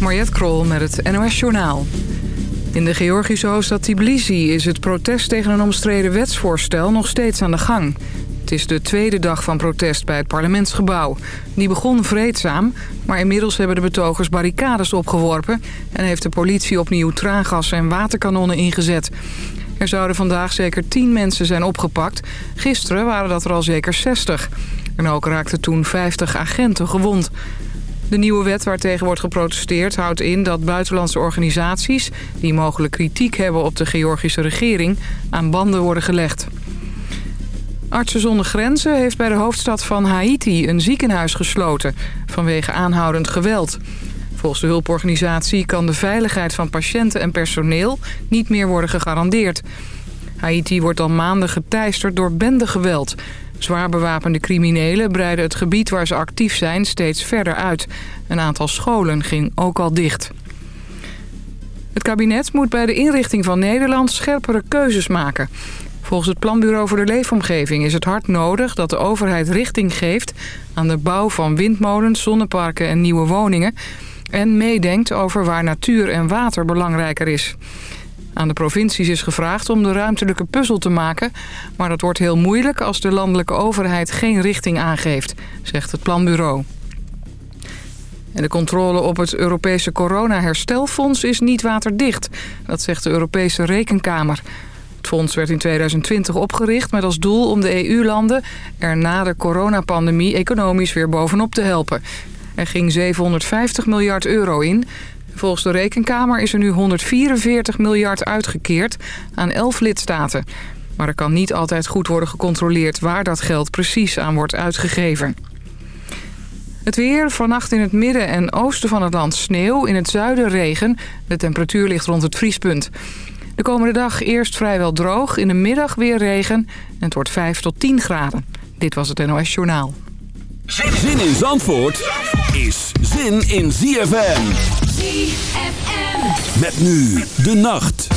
Mariette Krol met het NOS Journaal. In de Georgische hoofdstad Tbilisi is het protest tegen een omstreden wetsvoorstel nog steeds aan de gang. Het is de tweede dag van protest bij het parlementsgebouw. Die begon vreedzaam, maar inmiddels hebben de betogers barricades opgeworpen... en heeft de politie opnieuw traangas en waterkanonnen ingezet. Er zouden vandaag zeker 10 mensen zijn opgepakt. Gisteren waren dat er al zeker 60. En ook raakten toen 50 agenten gewond. De nieuwe wet waartegen wordt geprotesteerd houdt in dat buitenlandse organisaties... die mogelijk kritiek hebben op de Georgische regering... aan banden worden gelegd. Artsen zonder Grenzen heeft bij de hoofdstad van Haiti een ziekenhuis gesloten... vanwege aanhoudend geweld. Volgens de hulporganisatie kan de veiligheid van patiënten en personeel niet meer worden gegarandeerd. Haiti wordt al maanden geteisterd door bendegeweld. Zwaar bewapende criminelen breiden het gebied waar ze actief zijn steeds verder uit. Een aantal scholen ging ook al dicht. Het kabinet moet bij de inrichting van Nederland scherpere keuzes maken. Volgens het Planbureau voor de Leefomgeving is het hard nodig dat de overheid richting geeft aan de bouw van windmolens, zonneparken en nieuwe woningen en meedenkt over waar natuur en water belangrijker is. Aan de provincies is gevraagd om de ruimtelijke puzzel te maken... maar dat wordt heel moeilijk als de landelijke overheid geen richting aangeeft, zegt het planbureau. En de controle op het Europese coronaherstelfonds is niet waterdicht. Dat zegt de Europese Rekenkamer. Het fonds werd in 2020 opgericht met als doel om de EU-landen... er na de coronapandemie economisch weer bovenop te helpen. Er ging 750 miljard euro in. Volgens de Rekenkamer is er nu 144 miljard uitgekeerd aan 11 lidstaten. Maar er kan niet altijd goed worden gecontroleerd waar dat geld precies aan wordt uitgegeven. Het weer, vannacht in het midden en oosten van het land sneeuw, in het zuiden regen. De temperatuur ligt rond het vriespunt. De komende dag eerst vrijwel droog, in de middag weer regen en het wordt 5 tot 10 graden. Dit was het NOS Journaal. Zin in Zandvoort is zin in ZFM. Met nu de nacht.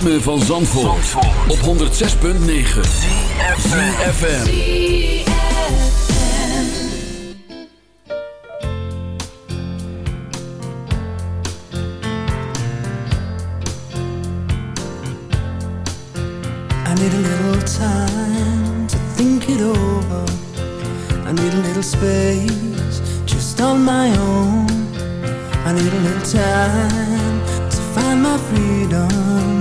ritme van Zandvoort, Zandvoort. op 106.9 CFFM I need a little time to think it over. I need a little space just on my own. I need a little time to find my freedom.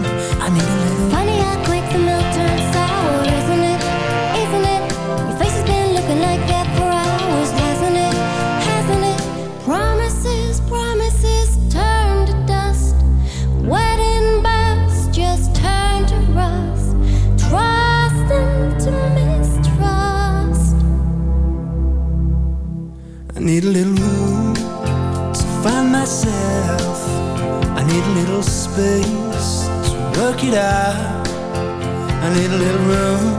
space to work it out. I need a little room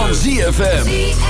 Van ZFM.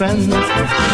Een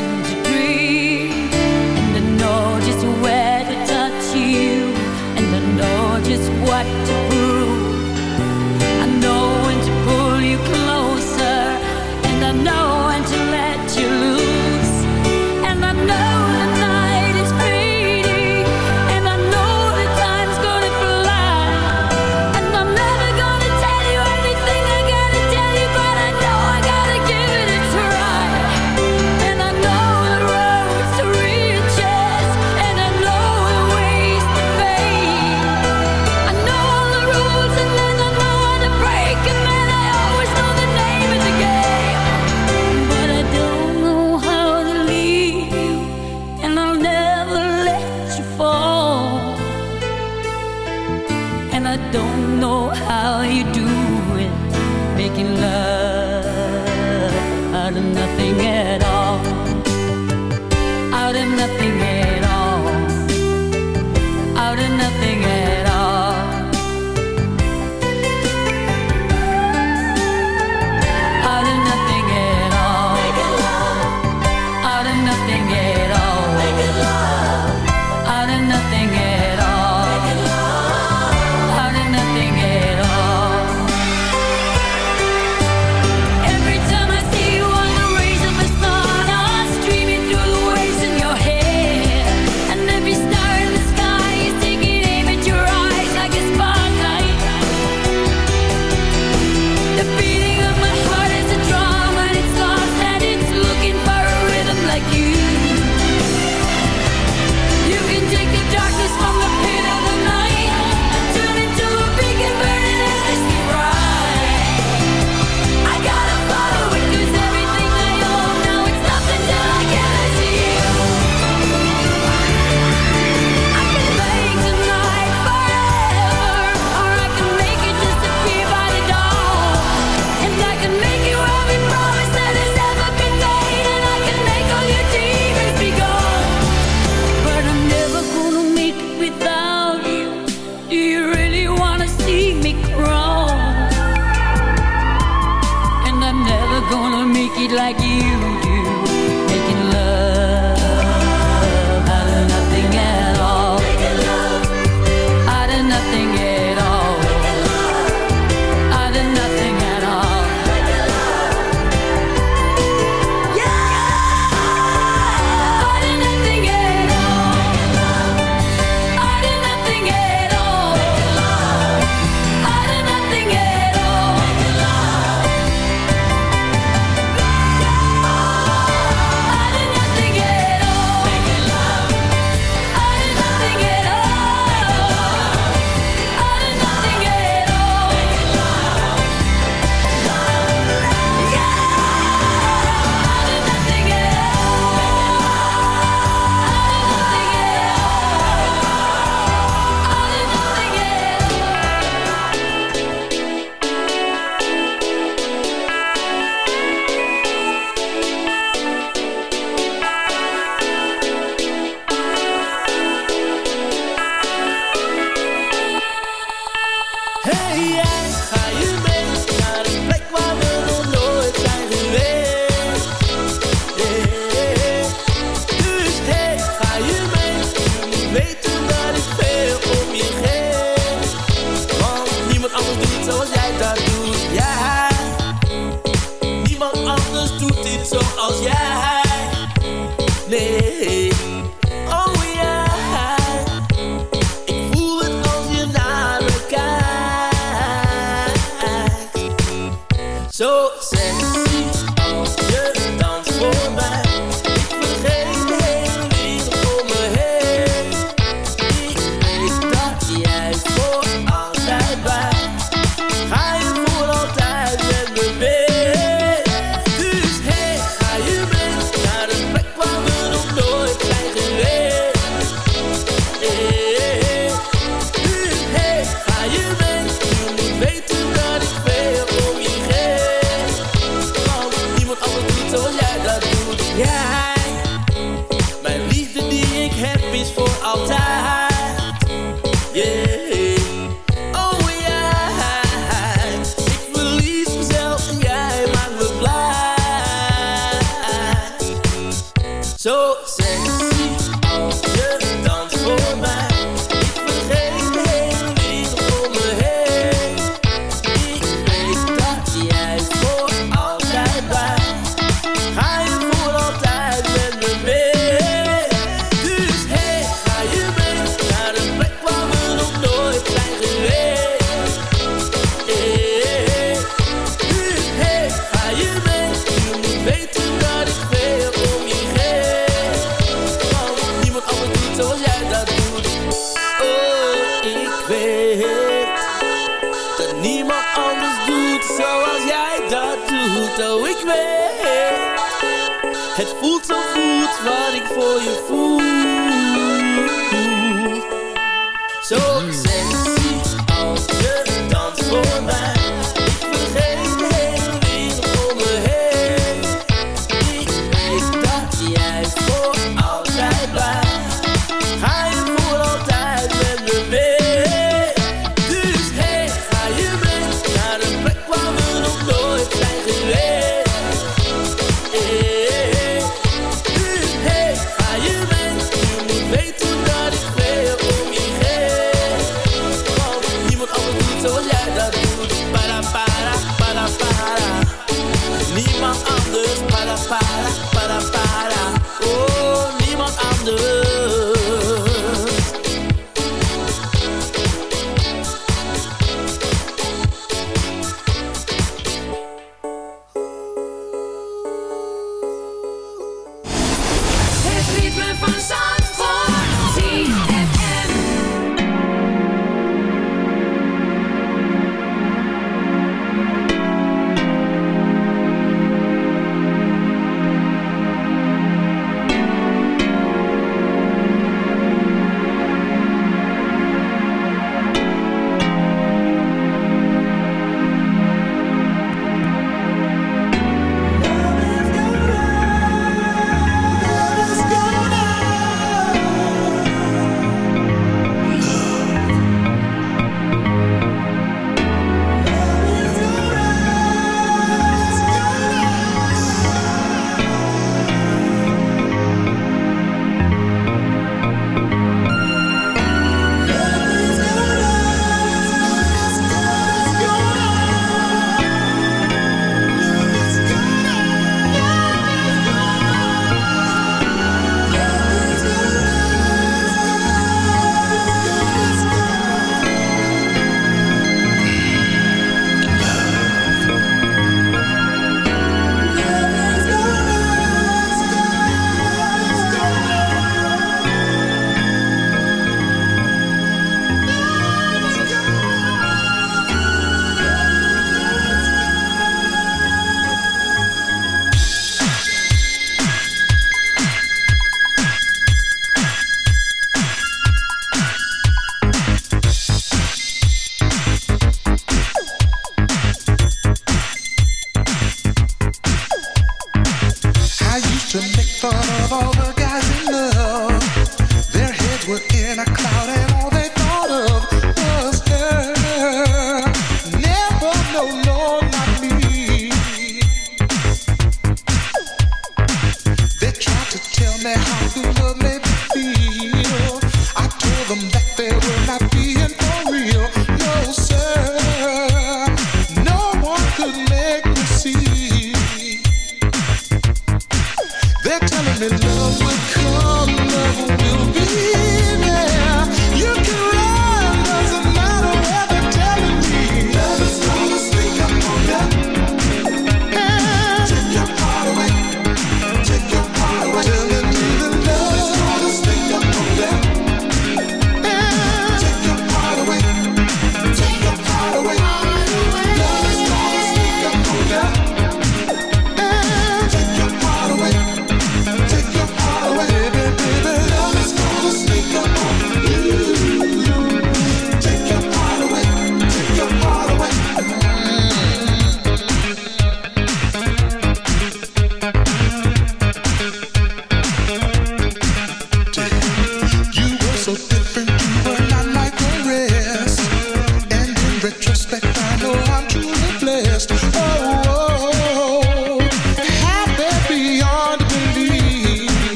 in love with color.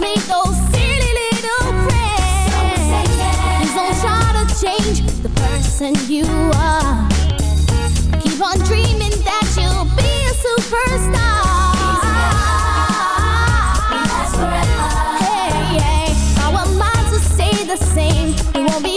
make those silly little. Please don't try to change the person you are. Keep on dreaming that you'll be a superstar. Stay the same? We won't be